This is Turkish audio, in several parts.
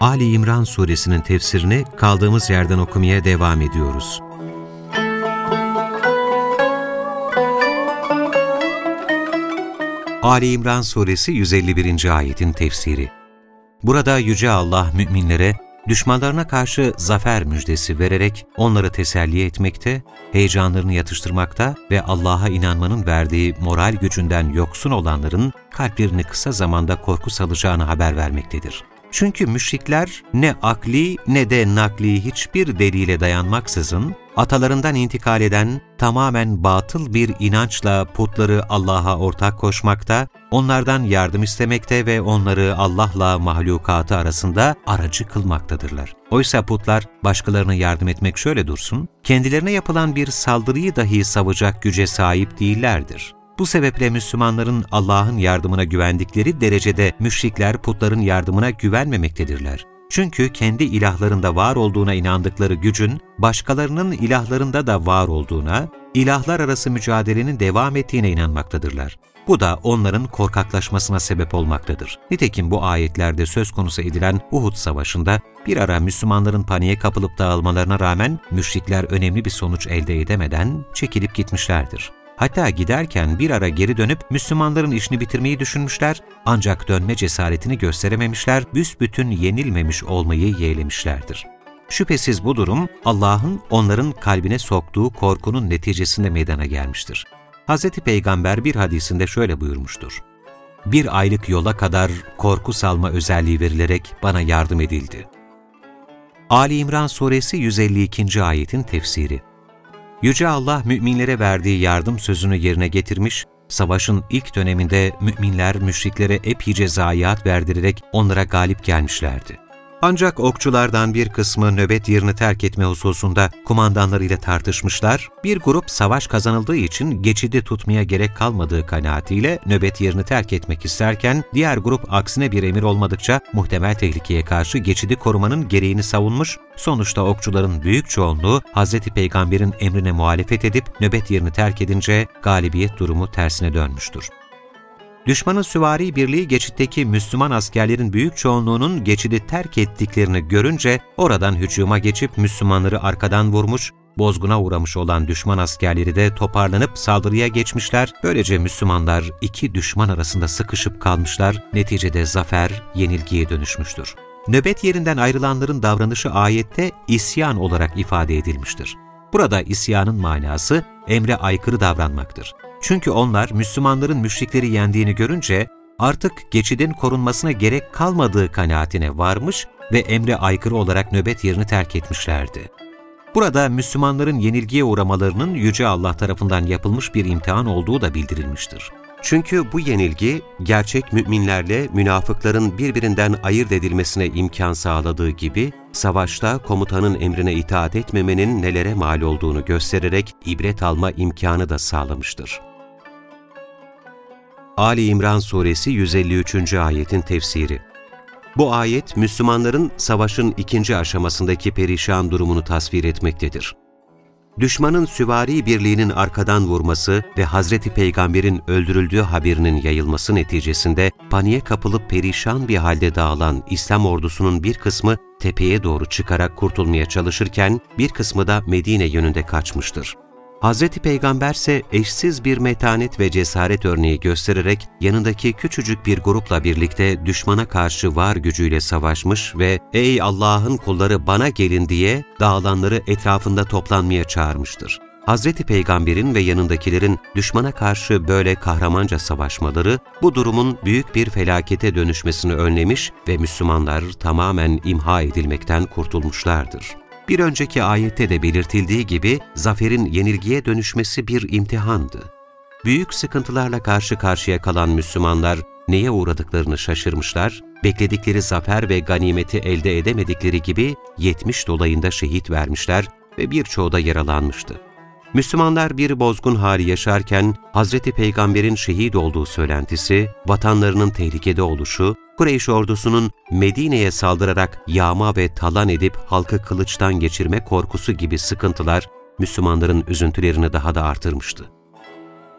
Ali İmran suresinin tefsirini kaldığımız yerden okumaya devam ediyoruz. Ali İmran suresi 151. ayetin tefsiri Burada Yüce Allah müminlere düşmanlarına karşı zafer müjdesi vererek onları teselli etmekte, heyecanlarını yatıştırmakta ve Allah'a inanmanın verdiği moral gücünden yoksun olanların kalplerini kısa zamanda korku salacağını haber vermektedir. Çünkü müşrikler ne akli ne de nakli hiçbir delile dayanmaksızın, atalarından intikal eden tamamen batıl bir inançla putları Allah'a ortak koşmakta, onlardan yardım istemekte ve onları Allah'la mahlukatı arasında aracı kılmaktadırlar. Oysa putlar başkalarına yardım etmek şöyle dursun, kendilerine yapılan bir saldırıyı dahi savacak güce sahip değillerdir. Bu sebeple Müslümanların Allah'ın yardımına güvendikleri derecede müşrikler putların yardımına güvenmemektedirler. Çünkü kendi ilahlarında var olduğuna inandıkları gücün başkalarının ilahlarında da var olduğuna, ilahlar arası mücadelenin devam ettiğine inanmaktadırlar. Bu da onların korkaklaşmasına sebep olmaktadır. Nitekim bu ayetlerde söz konusu edilen Uhud Savaşı'nda bir ara Müslümanların paniğe kapılıp dağılmalarına rağmen müşrikler önemli bir sonuç elde edemeden çekilip gitmişlerdir. Hatta giderken bir ara geri dönüp Müslümanların işini bitirmeyi düşünmüşler ancak dönme cesaretini gösterememişler, büsbütün yenilmemiş olmayı yeğlemişlerdir. Şüphesiz bu durum Allah'ın onların kalbine soktuğu korkunun neticesinde meydana gelmiştir. Hz. Peygamber bir hadisinde şöyle buyurmuştur. Bir aylık yola kadar korku salma özelliği verilerek bana yardım edildi. Ali İmran Suresi 152. ayetin tefsiri Yüce Allah müminlere verdiği yardım sözünü yerine getirmiş, savaşın ilk döneminde müminler müşriklere epeyce zayiat verdirerek onlara galip gelmişlerdi. Ancak okçulardan bir kısmı nöbet yerini terk etme hususunda kumandanlarıyla tartışmışlar, bir grup savaş kazanıldığı için geçidi tutmaya gerek kalmadığı kanaatiyle nöbet yerini terk etmek isterken, diğer grup aksine bir emir olmadıkça muhtemel tehlikeye karşı geçidi korumanın gereğini savunmuş, sonuçta okçuların büyük çoğunluğu Hz. Peygamber'in emrine muhalefet edip nöbet yerini terk edince galibiyet durumu tersine dönmüştür. Düşmanın süvari birliği geçitteki Müslüman askerlerin büyük çoğunluğunun geçidi terk ettiklerini görünce oradan hücuma geçip Müslümanları arkadan vurmuş, bozguna uğramış olan düşman askerleri de toparlanıp saldırıya geçmişler. Böylece Müslümanlar iki düşman arasında sıkışıp kalmışlar, neticede zafer yenilgiye dönüşmüştür. Nöbet yerinden ayrılanların davranışı ayette isyan olarak ifade edilmiştir. Burada isyanın manası emre aykırı davranmaktır. Çünkü onlar Müslümanların müşrikleri yendiğini görünce artık geçidin korunmasına gerek kalmadığı kanaatine varmış ve emre aykırı olarak nöbet yerini terk etmişlerdi. Burada Müslümanların yenilgiye uğramalarının Yüce Allah tarafından yapılmış bir imtihan olduğu da bildirilmiştir. Çünkü bu yenilgi, gerçek müminlerle münafıkların birbirinden ayırt edilmesine imkan sağladığı gibi, savaşta komutanın emrine itaat etmemenin nelere mal olduğunu göstererek ibret alma imkanı da sağlamıştır. Ali İmran Suresi 153. ayetin tefsiri Bu ayet, Müslümanların savaşın ikinci aşamasındaki perişan durumunu tasvir etmektedir. Düşmanın süvari birliğinin arkadan vurması ve Hazreti Peygamber'in öldürüldüğü haberinin yayılması neticesinde paniğe kapılıp perişan bir halde dağılan İslam ordusunun bir kısmı tepeye doğru çıkarak kurtulmaya çalışırken bir kısmı da Medine yönünde kaçmıştır. Hz. Peygamber ise eşsiz bir metanet ve cesaret örneği göstererek yanındaki küçücük bir grupla birlikte düşmana karşı var gücüyle savaşmış ve ''Ey Allah'ın kulları bana gelin'' diye dağılanları etrafında toplanmaya çağırmıştır. Hz. Peygamber'in ve yanındakilerin düşmana karşı böyle kahramanca savaşmaları bu durumun büyük bir felakete dönüşmesini önlemiş ve Müslümanlar tamamen imha edilmekten kurtulmuşlardır. Bir önceki ayette de belirtildiği gibi zaferin yenilgiye dönüşmesi bir imtihandı. Büyük sıkıntılarla karşı karşıya kalan Müslümanlar neye uğradıklarını şaşırmışlar, bekledikleri zafer ve ganimeti elde edemedikleri gibi 70 dolayında şehit vermişler ve birçoğu da yaralanmıştı. Müslümanlar bir bozgun hali yaşarken Hazreti Peygamber'in şehit olduğu söylentisi, vatanlarının tehlikede oluşu, Kureyş ordusunun Medine'ye saldırarak yağma ve talan edip halkı kılıçtan geçirme korkusu gibi sıkıntılar Müslümanların üzüntülerini daha da artırmıştı.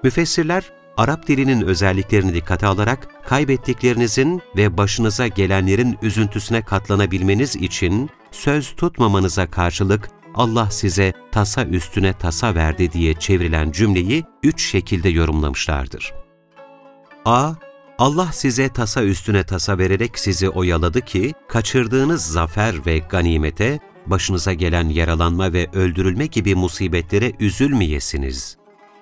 Müfessirler, Arap dilinin özelliklerini dikkate alarak kaybettiklerinizin ve başınıza gelenlerin üzüntüsüne katlanabilmeniz için söz tutmamanıza karşılık Allah size tasa üstüne tasa verdi diye çevrilen cümleyi üç şekilde yorumlamışlardır. A. Allah size tasa üstüne tasa vererek sizi oyaladı ki, kaçırdığınız zafer ve ganimete, başınıza gelen yaralanma ve öldürülme gibi musibetlere üzülmeyesiniz.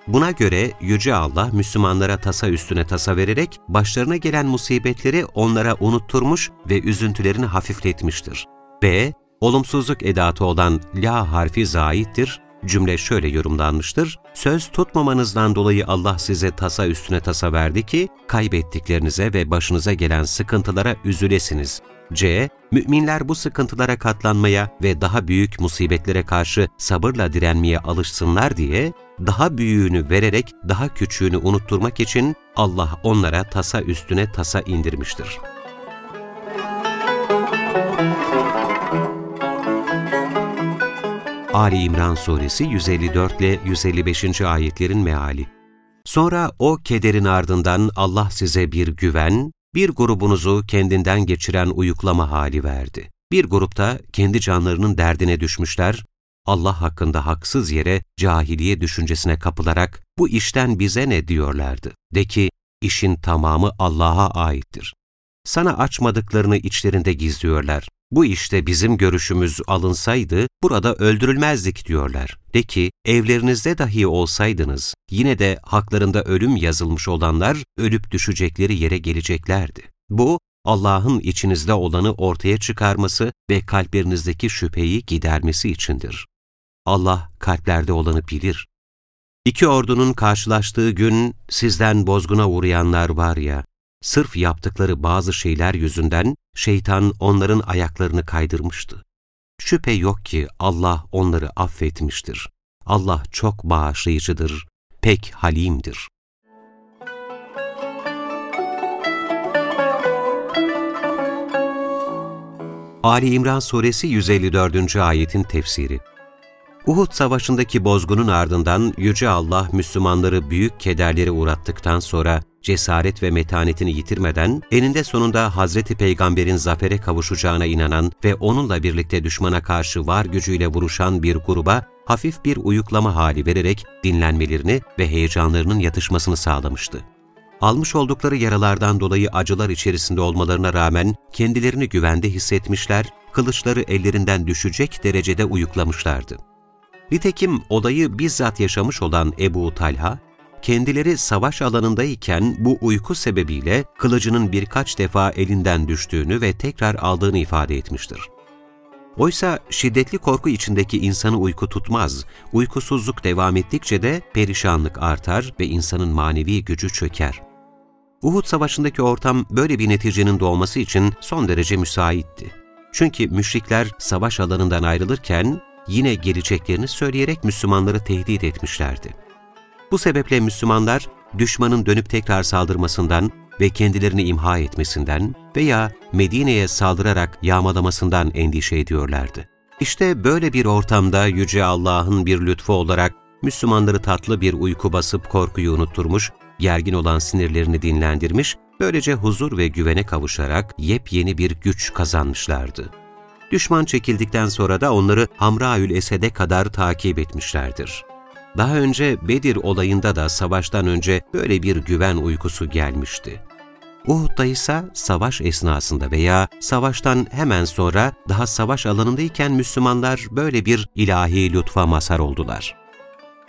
Buna göre Yüce Allah Müslümanlara tasa üstüne tasa vererek başlarına gelen musibetleri onlara unutturmuş ve üzüntülerini hafifletmiştir. B olumsuzluk edatı olan la harfi zaittir, cümle şöyle yorumlanmıştır. Söz tutmamanızdan dolayı Allah size tasa üstüne tasa verdi ki, kaybettiklerinize ve başınıza gelen sıkıntılara üzülesiniz. C. Müminler bu sıkıntılara katlanmaya ve daha büyük musibetlere karşı sabırla direnmeye alışsınlar diye, daha büyüğünü vererek daha küçüğünü unutturmak için Allah onlara tasa üstüne tasa indirmiştir. Ali İmran Suresi 154 ile 155. ayetlerin meali. Sonra o kederin ardından Allah size bir güven, bir grubunuzu kendinden geçiren uyuklama hali verdi. Bir grupta kendi canlarının derdine düşmüşler, Allah hakkında haksız yere cahiliye düşüncesine kapılarak bu işten bize ne diyorlardı. De ki, işin tamamı Allah'a aittir. Sana açmadıklarını içlerinde gizliyorlar. Bu işte bizim görüşümüz alınsaydı burada öldürülmezdik diyorlar. De ki evlerinizde dahi olsaydınız yine de haklarında ölüm yazılmış olanlar ölüp düşecekleri yere geleceklerdi. Bu Allah'ın içinizde olanı ortaya çıkarması ve kalplerinizdeki şüpheyi gidermesi içindir. Allah kalplerde olanı bilir. İki ordunun karşılaştığı gün sizden bozguna uğrayanlar var ya, Sırf yaptıkları bazı şeyler yüzünden şeytan onların ayaklarını kaydırmıştı. Şüphe yok ki Allah onları affetmiştir. Allah çok bağışlayıcıdır, pek halimdir. Ali İmran Suresi 154. ayetin tefsiri Uhud Savaşı'ndaki bozgunun ardından Yüce Allah Müslümanları büyük kederlere uğrattıktan sonra cesaret ve metanetini yitirmeden eninde sonunda Hazreti Peygamber'in zafere kavuşacağına inanan ve onunla birlikte düşmana karşı var gücüyle vuruşan bir gruba hafif bir uyuklama hali vererek dinlenmelerini ve heyecanlarının yatışmasını sağlamıştı. Almış oldukları yaralardan dolayı acılar içerisinde olmalarına rağmen kendilerini güvende hissetmişler, kılıçları ellerinden düşecek derecede uyuklamışlardı. Nitekim olayı bizzat yaşamış olan Ebu Talha, kendileri savaş alanındayken bu uyku sebebiyle kılıcının birkaç defa elinden düştüğünü ve tekrar aldığını ifade etmiştir. Oysa şiddetli korku içindeki insanı uyku tutmaz, uykusuzluk devam ettikçe de perişanlık artar ve insanın manevi gücü çöker. Uhud Savaşı'ndaki ortam böyle bir neticenin doğması için son derece müsaitti. Çünkü müşrikler savaş alanından ayrılırken yine geleceklerini söyleyerek Müslümanları tehdit etmişlerdi. Bu sebeple Müslümanlar, düşmanın dönüp tekrar saldırmasından ve kendilerini imha etmesinden veya Medine'ye saldırarak yağmalamasından endişe ediyorlardı. İşte böyle bir ortamda Yüce Allah'ın bir lütfu olarak Müslümanları tatlı bir uyku basıp korkuyu unutturmuş, gergin olan sinirlerini dinlendirmiş, böylece huzur ve güvene kavuşarak yepyeni bir güç kazanmışlardı. Düşman çekildikten sonra da onları Hamraül Esed'e kadar takip etmişlerdir. Daha önce Bedir olayında da savaştan önce böyle bir güven uykusu gelmişti. Uhud'da ise savaş esnasında veya savaştan hemen sonra daha savaş alanındayken Müslümanlar böyle bir ilahi lütfa mazhar oldular.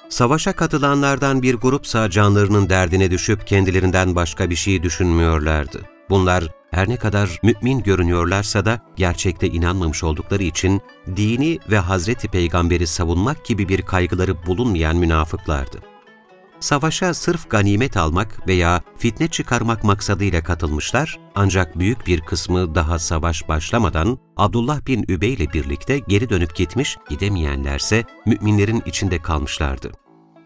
Savaşa katılanlardan bir grupsa canlarının derdine düşüp kendilerinden başka bir şey düşünmüyorlardı. Bunlar her ne kadar mümin görünüyorlarsa da gerçekte inanmamış oldukları için dini ve Hazreti Peygamber'i savunmak gibi bir kaygıları bulunmayan münafıklardı. Savaşa sırf ganimet almak veya fitne çıkarmak maksadıyla katılmışlar ancak büyük bir kısmı daha savaş başlamadan Abdullah bin Übey ile birlikte geri dönüp gitmiş, gidemeyenlerse müminlerin içinde kalmışlardı.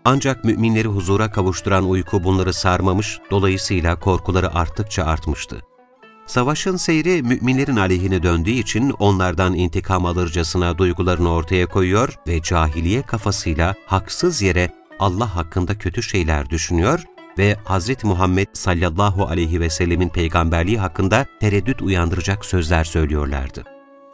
Ancak müminleri huzura kavuşturan uyku bunları sarmamış, dolayısıyla korkuları arttıkça artmıştı. Savaşın seyri müminlerin aleyhine döndüğü için onlardan intikam alırcasına duygularını ortaya koyuyor ve cahiliye kafasıyla haksız yere Allah hakkında kötü şeyler düşünüyor ve Hz. Muhammed sallallahu aleyhi ve sellemin peygamberliği hakkında tereddüt uyandıracak sözler söylüyorlardı.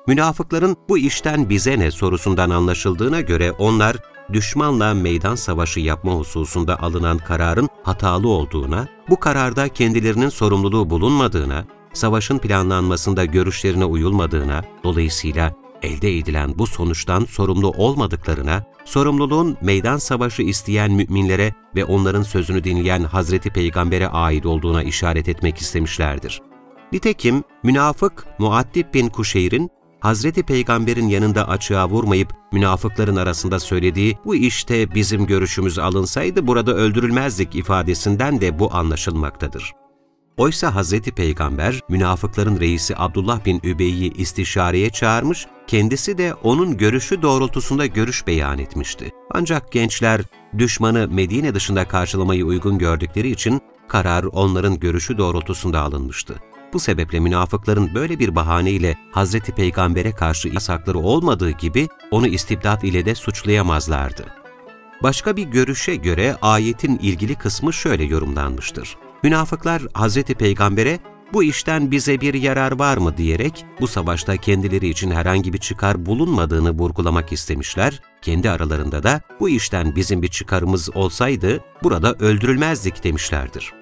Münafıkların bu işten bize ne sorusundan anlaşıldığına göre onlar düşmanla meydan savaşı yapma hususunda alınan kararın hatalı olduğuna, bu kararda kendilerinin sorumluluğu bulunmadığına, savaşın planlanmasında görüşlerine uyulmadığına, dolayısıyla elde edilen bu sonuçtan sorumlu olmadıklarına, sorumluluğun meydan savaşı isteyen müminlere ve onların sözünü dinleyen Hazreti Peygamber'e ait olduğuna işaret etmek istemişlerdir. Nitekim münafık Muaddib bin Kuşeyr'in Hazreti Peygamber'in yanında açığa vurmayıp münafıkların arasında söylediği bu işte bizim görüşümüz alınsaydı burada öldürülmezdik ifadesinden de bu anlaşılmaktadır. Oysa Hazreti Peygamber münafıkların reisi Abdullah bin Übey'i istişareye çağırmış, kendisi de onun görüşü doğrultusunda görüş beyan etmişti. Ancak gençler düşmanı Medine dışında karşılamayı uygun gördükleri için karar onların görüşü doğrultusunda alınmıştı. Bu sebeple münafıkların böyle bir bahaneyle Hazreti Peygamber'e karşı yasakları olmadığı gibi onu istibdat ile de suçlayamazlardı. Başka bir görüşe göre ayetin ilgili kısmı şöyle yorumlanmıştır. Münafıklar Hazreti Peygamber'e bu işten bize bir yarar var mı diyerek bu savaşta kendileri için herhangi bir çıkar bulunmadığını vurgulamak istemişler, kendi aralarında da bu işten bizim bir çıkarımız olsaydı burada öldürülmezdik demişlerdir.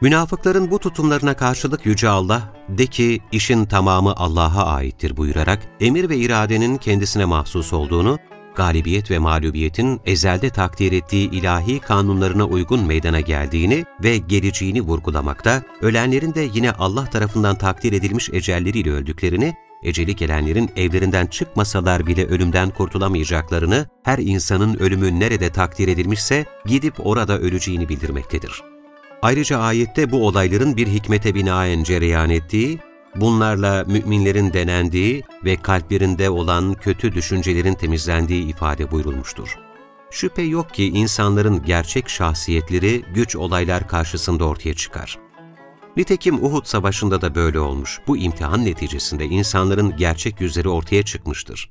Münafıkların bu tutumlarına karşılık Yüce Allah, de ki işin tamamı Allah'a aittir buyurarak emir ve iradenin kendisine mahsus olduğunu, galibiyet ve mağlubiyetin ezelde takdir ettiği ilahi kanunlarına uygun meydana geldiğini ve geleceğini vurgulamakta, ölenlerin de yine Allah tarafından takdir edilmiş ecelleriyle öldüklerini, eceli gelenlerin evlerinden çıkmasalar bile ölümden kurtulamayacaklarını, her insanın ölümü nerede takdir edilmişse gidip orada öleceğini bildirmektedir. Ayrıca ayette bu olayların bir hikmete binaen cereyan ettiği, bunlarla müminlerin denendiği ve kalplerinde olan kötü düşüncelerin temizlendiği ifade buyurulmuştur. Şüphe yok ki insanların gerçek şahsiyetleri güç olaylar karşısında ortaya çıkar. Nitekim Uhud Savaşı'nda da böyle olmuş. Bu imtihan neticesinde insanların gerçek yüzleri ortaya çıkmıştır.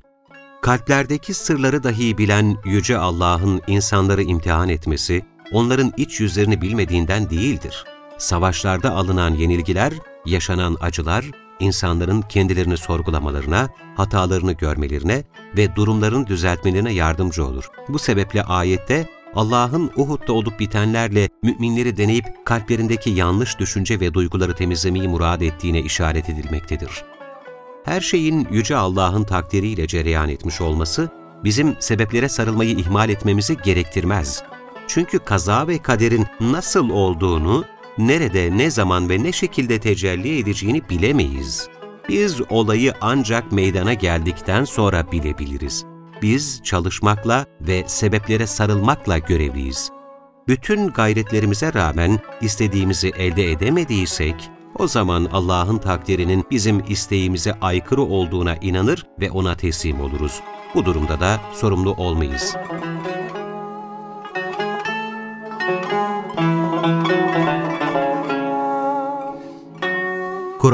Kalplerdeki sırları dahi bilen Yüce Allah'ın insanları imtihan etmesi, onların iç yüzlerini bilmediğinden değildir. Savaşlarda alınan yenilgiler, yaşanan acılar, insanların kendilerini sorgulamalarına, hatalarını görmelerine ve durumların düzeltmelerine yardımcı olur. Bu sebeple ayette Allah'ın Uhud'da olup bitenlerle müminleri deneyip kalplerindeki yanlış düşünce ve duyguları temizlemeyi murad ettiğine işaret edilmektedir. Her şeyin Yüce Allah'ın takdiriyle cereyan etmiş olması, bizim sebeplere sarılmayı ihmal etmemizi gerektirmez. Çünkü kaza ve kaderin nasıl olduğunu, nerede, ne zaman ve ne şekilde tecelli edeceğini bilemeyiz. Biz olayı ancak meydana geldikten sonra bilebiliriz. Biz çalışmakla ve sebeplere sarılmakla görevliyiz. Bütün gayretlerimize rağmen istediğimizi elde edemediysek, o zaman Allah'ın takdirinin bizim isteğimize aykırı olduğuna inanır ve ona teslim oluruz. Bu durumda da sorumlu olmayız.